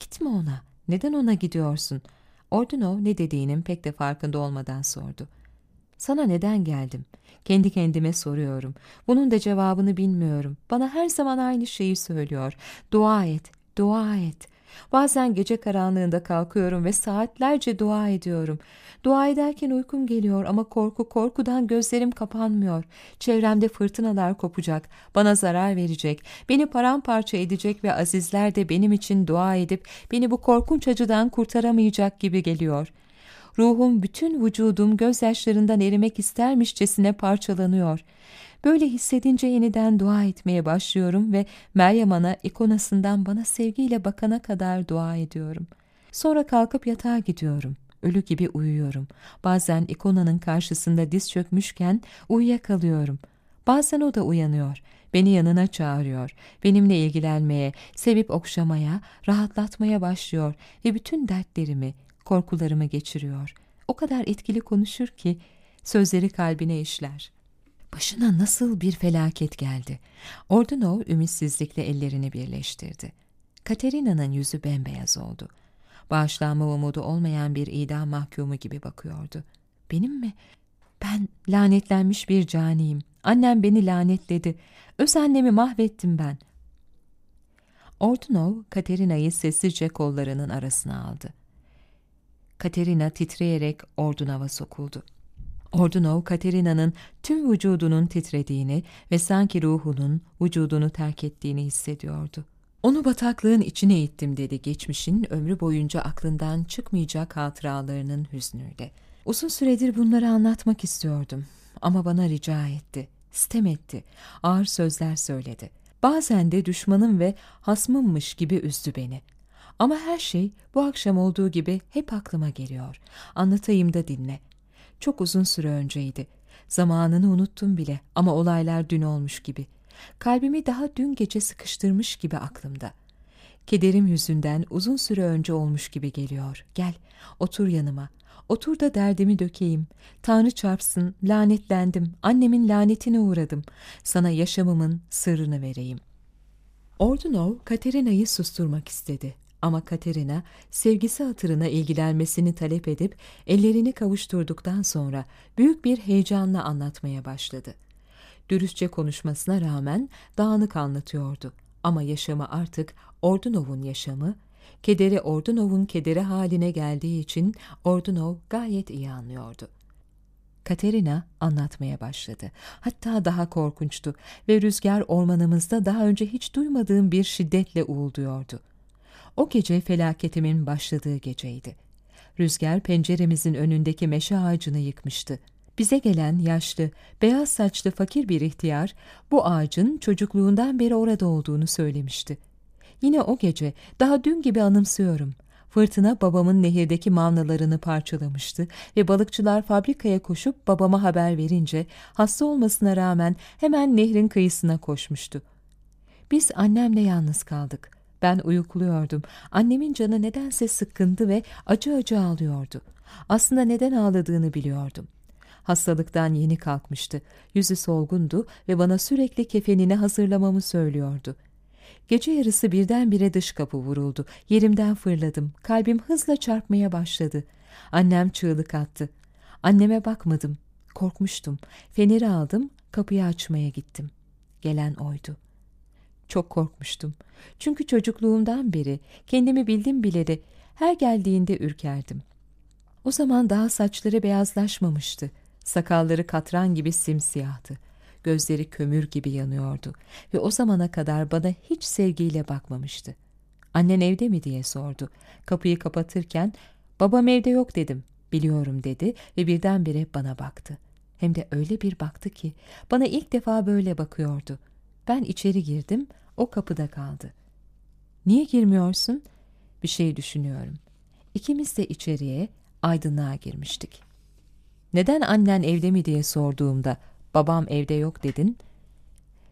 Gitme ona. Neden ona gidiyorsun? Ordunov ne dediğinin pek de farkında olmadan sordu. Sana neden geldim? Kendi kendime soruyorum. Bunun da cevabını bilmiyorum. Bana her zaman aynı şeyi söylüyor. Dua et, dua et. Bazen gece karanlığında kalkıyorum ve saatlerce dua ediyorum. Dua ederken uykum geliyor ama korku korkudan gözlerim kapanmıyor. Çevremde fırtınalar kopacak, bana zarar verecek, beni paramparça edecek ve azizler de benim için dua edip beni bu korkunç acıdan kurtaramayacak gibi geliyor. Ruhum bütün vücudum gözyaşlarından erimek istermişçesine parçalanıyor. Böyle hissedince yeniden dua etmeye başlıyorum ve Meryem Ana ikonasından bana sevgiyle bakana kadar dua ediyorum. Sonra kalkıp yatağa gidiyorum. Ölü gibi uyuyorum. Bazen ikonanın karşısında diz çökmüşken uyuyakalıyorum. Bazen o da uyanıyor. Beni yanına çağırıyor. Benimle ilgilenmeye, sevip okşamaya, rahatlatmaya başlıyor ve bütün dertlerimi, korkularımı geçiriyor. O kadar etkili konuşur ki sözleri kalbine işler. Başına nasıl bir felaket geldi. Ordunov ümitsizlikle ellerini birleştirdi. Katerina'nın yüzü bembeyaz oldu. Bağışlanma umudu olmayan bir idam mahkumu gibi bakıyordu. Benim mi? Ben lanetlenmiş bir caniyim. Annem beni lanetledi. Öz annemi mahvettim ben. Ordunov, Katerina'yı sessizce kollarının arasına aldı. Katerina titreyerek Ordunova sokuldu. Ordunov, Katerina'nın tüm vücudunun titrediğini ve sanki ruhunun vücudunu terk ettiğini hissediyordu. Onu bataklığın içine ittim dedi geçmişin ömrü boyunca aklından çıkmayacak hatıralarının hüznüyle. Uzun süredir bunları anlatmak istiyordum ama bana rica etti, sitem etti, ağır sözler söyledi. Bazen de düşmanım ve hasmımmış gibi üzdü beni. Ama her şey bu akşam olduğu gibi hep aklıma geliyor. Anlatayım da dinle. Çok uzun süre önceydi. Zamanını unuttum bile ama olaylar dün olmuş gibi. Kalbimi daha dün gece sıkıştırmış gibi aklımda. Kederim yüzünden uzun süre önce olmuş gibi geliyor. Gel, otur yanıma. Otur da derdimi dökeyim. Tanrı çarpsın, lanetlendim. Annemin lanetine uğradım. Sana yaşamımın sırrını vereyim. Ordunov, Katerina'yı susturmak istedi. Ama Katerina sevgisi hatırına ilgilenmesini talep edip ellerini kavuşturduktan sonra büyük bir heyecanla anlatmaya başladı. Dürüstçe konuşmasına rağmen dağınık anlatıyordu. Ama yaşamı artık Ordunov'un yaşamı, kederi Ordunov'un kederi haline geldiği için Ordunov gayet iyi anlıyordu. Katerina anlatmaya başladı. Hatta daha korkunçtu ve rüzgar ormanımızda daha önce hiç duymadığım bir şiddetle uğulduyordu. O gece felaketimin başladığı geceydi. Rüzgar penceremizin önündeki meşe ağacını yıkmıştı. Bize gelen yaşlı, beyaz saçlı fakir bir ihtiyar bu ağacın çocukluğundan beri orada olduğunu söylemişti. Yine o gece, daha dün gibi anımsıyorum. Fırtına babamın nehirdeki mavnalarını parçalamıştı ve balıkçılar fabrikaya koşup babama haber verince hasta olmasına rağmen hemen nehrin kıyısına koşmuştu. Biz annemle yalnız kaldık. Ben uyukluyordum. Annemin canı nedense sıkkındı ve acı acı ağlıyordu. Aslında neden ağladığını biliyordum. Hastalıktan yeni kalkmıştı. Yüzü solgundu ve bana sürekli kefenini hazırlamamı söylüyordu. Gece yarısı birdenbire dış kapı vuruldu. Yerimden fırladım. Kalbim hızla çarpmaya başladı. Annem çığlık attı. Anneme bakmadım. Korkmuştum. Feneri aldım, kapıyı açmaya gittim. Gelen oydu. Çok korkmuştum. Çünkü çocukluğumdan beri kendimi bildim bileli her geldiğinde ürkerdim. O zaman daha saçları beyazlaşmamıştı. Sakalları katran gibi simsiyahtı. Gözleri kömür gibi yanıyordu ve o zamana kadar bana hiç sevgiyle bakmamıştı. Annen evde mi diye sordu. Kapıyı kapatırken babam evde yok dedim. Biliyorum dedi ve birdenbire bana baktı. Hem de öyle bir baktı ki bana ilk defa böyle bakıyordu. Ben içeri girdim, o kapıda kaldı. Niye girmiyorsun? Bir şey düşünüyorum. İkimiz de içeriye, aydınlığa girmiştik. Neden annen evde mi diye sorduğumda babam evde yok dedin.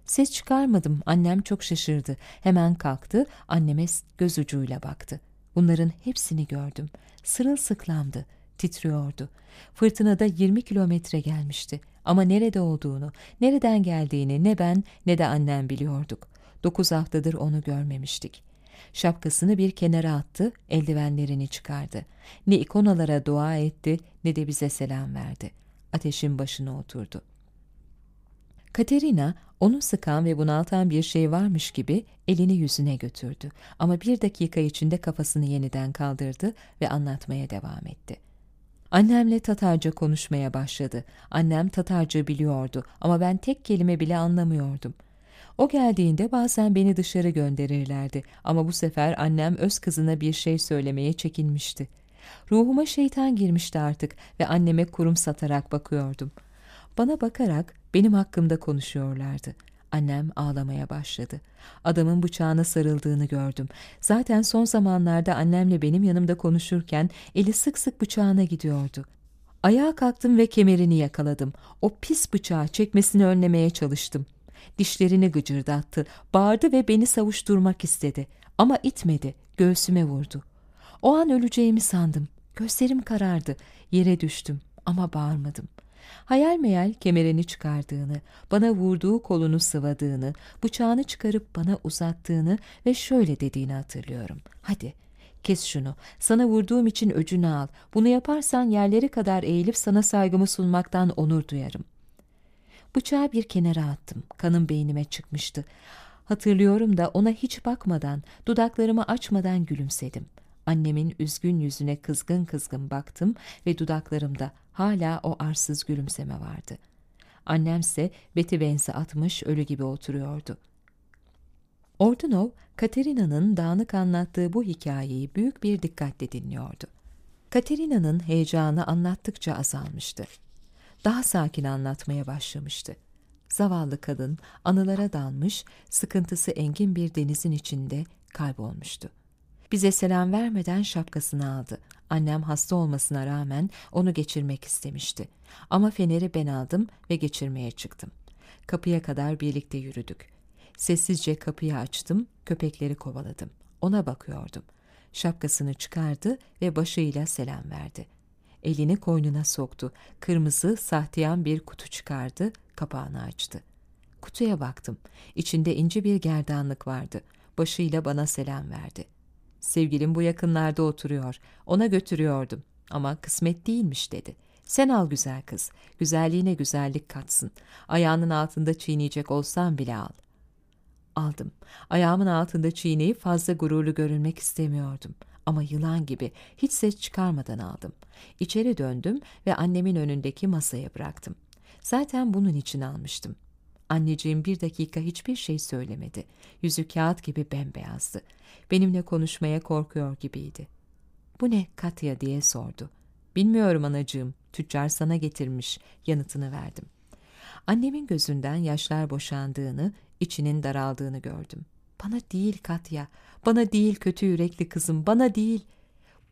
Ses çıkarmadım. Annem çok şaşırdı. Hemen kalktı. Anneme göz ucuyla baktı. Bunların hepsini gördüm. Sırılsıklamdı. Titriyordu. Fırtınada 20 kilometre gelmişti. Ama nerede olduğunu, nereden geldiğini ne ben ne de annem biliyorduk. Dokuz haftadır onu görmemiştik. Şapkasını bir kenara attı, eldivenlerini çıkardı. Ne ikonalara dua etti ne de bize selam verdi. Ateşin başına oturdu. Katerina onu sıkan ve bunaltan bir şey varmış gibi elini yüzüne götürdü. Ama bir dakika içinde kafasını yeniden kaldırdı ve anlatmaya devam etti. Annemle Tatarca konuşmaya başladı. Annem Tatarca biliyordu ama ben tek kelime bile anlamıyordum. O geldiğinde bazen beni dışarı gönderirlerdi ama bu sefer annem öz kızına bir şey söylemeye çekinmişti. Ruhuma şeytan girmişti artık ve anneme kurum satarak bakıyordum. Bana bakarak benim hakkımda konuşuyorlardı. Annem ağlamaya başladı. Adamın bıçağına sarıldığını gördüm. Zaten son zamanlarda annemle benim yanımda konuşurken eli sık sık bıçağına gidiyordu. Ayağa kalktım ve kemerini yakaladım. O pis bıçağı çekmesini önlemeye çalıştım. Dişlerini gıcırdattı, bağırdı ve beni savuşturmak istedi. Ama itmedi, göğsüme vurdu. O an öleceğimi sandım. Gözlerim karardı, yere düştüm ama bağırmadım. Hayal meyal kemerini çıkardığını, bana vurduğu kolunu sıvadığını, bıçağını çıkarıp bana uzattığını ve şöyle dediğini hatırlıyorum. Hadi, kes şunu, sana vurduğum için öcünü al. Bunu yaparsan yerleri kadar eğilip sana saygımı sunmaktan onur duyarım. Bıçağı bir kenara attım, kanım beynime çıkmıştı. Hatırlıyorum da ona hiç bakmadan, dudaklarımı açmadan gülümsedim. Annemin üzgün yüzüne kızgın kızgın baktım ve dudaklarımda hala o arsız gülümseme vardı. Annemse beti benzi atmış ölü gibi oturuyordu. Ordunov, Katerina'nın dağınık anlattığı bu hikayeyi büyük bir dikkatle dinliyordu. Katerina'nın heyecanı anlattıkça azalmıştı. Daha sakin anlatmaya başlamıştı. Zavallı kadın anılara dalmış, sıkıntısı engin bir denizin içinde kaybolmuştu. Bize selam vermeden şapkasını aldı. Annem hasta olmasına rağmen onu geçirmek istemişti. Ama feneri ben aldım ve geçirmeye çıktım. Kapıya kadar birlikte yürüdük. Sessizce kapıyı açtım, köpekleri kovaladım. Ona bakıyordum. Şapkasını çıkardı ve başıyla selam verdi. Elini koynuna soktu. Kırmızı, sahteyan bir kutu çıkardı, kapağını açtı. Kutuya baktım. İçinde ince bir gerdanlık vardı. Başıyla bana selam verdi.'' Sevgilim bu yakınlarda oturuyor. Ona götürüyordum. Ama kısmet değilmiş dedi. Sen al güzel kız. Güzelliğine güzellik katsın. Ayağının altında çiğneyecek olsan bile al. Aldım. Ayağımın altında çiğneyip fazla gururlu görünmek istemiyordum. Ama yılan gibi hiç ses çıkarmadan aldım. İçeri döndüm ve annemin önündeki masaya bıraktım. Zaten bunun için almıştım. Anneciğim bir dakika hiçbir şey söylemedi. Yüzü kağıt gibi bembeyazdı. Benimle konuşmaya korkuyor gibiydi. Bu ne Katya diye sordu. Bilmiyorum anacığım, tüccar sana getirmiş yanıtını verdim. Annemin gözünden yaşlar boşandığını, içinin daraldığını gördüm. Bana değil Katya, bana değil kötü yürekli kızım, bana değil.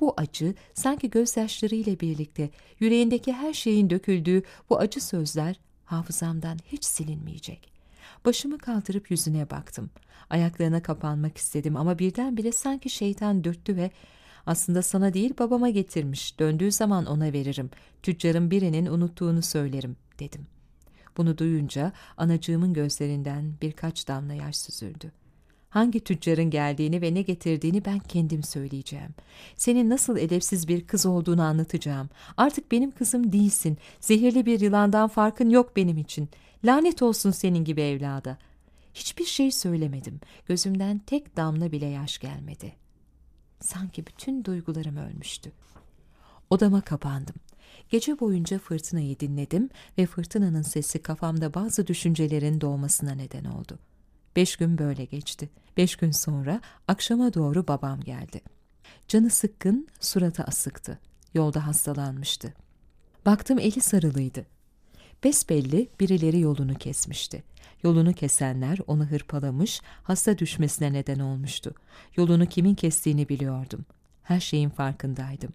Bu acı sanki gözyaşlarıyla birlikte yüreğindeki her şeyin döküldüğü bu acı sözler hafızamdan hiç silinmeyecek. Başımı kaldırıp yüzüne baktım. Ayaklarına kapanmak istedim ama birdenbire sanki şeytan dürttü ve aslında sana değil babama getirmiş. Döndüğü zaman ona veririm. Tüccarın birinin unuttuğunu söylerim dedim. Bunu duyunca anacığımın gözlerinden birkaç damla yaş süzüldü. Hangi tüccarın geldiğini ve ne getirdiğini ben kendim söyleyeceğim. Senin nasıl edepsiz bir kız olduğunu anlatacağım. Artık benim kızım değilsin. Zehirli bir yılandan farkın yok benim için. Lanet olsun senin gibi evlada. Hiçbir şey söylemedim. Gözümden tek damla bile yaş gelmedi. Sanki bütün duygularım ölmüştü. Odama kapandım. Gece boyunca fırtınayı dinledim ve fırtınanın sesi kafamda bazı düşüncelerin doğmasına neden oldu. Beş gün böyle geçti. Beş gün sonra akşama doğru babam geldi. Canı sıkkın, suratı asıktı. Yolda hastalanmıştı. Baktım eli sarılıydı. Besbelli birileri yolunu kesmişti. Yolunu kesenler onu hırpalamış, hasta düşmesine neden olmuştu. Yolunu kimin kestiğini biliyordum. Her şeyin farkındaydım.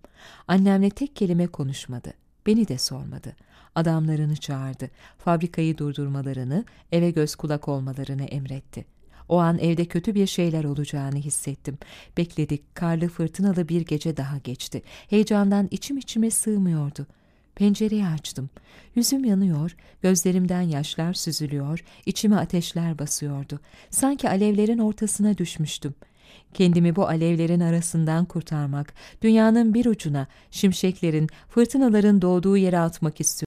Annemle tek kelime konuşmadı. Beni de sormadı. Adamlarını çağırdı. Fabrikayı durdurmalarını, eve göz kulak olmalarını emretti. O an evde kötü bir şeyler olacağını hissettim. Bekledik, karlı fırtınalı bir gece daha geçti. Heyecandan içim içime sığmıyordu. Pencereyi açtım. Yüzüm yanıyor, gözlerimden yaşlar süzülüyor, içime ateşler basıyordu. Sanki alevlerin ortasına düşmüştüm. Kendimi bu alevlerin arasından kurtarmak, dünyanın bir ucuna, şimşeklerin, fırtınaların doğduğu yere atmak istiyorum.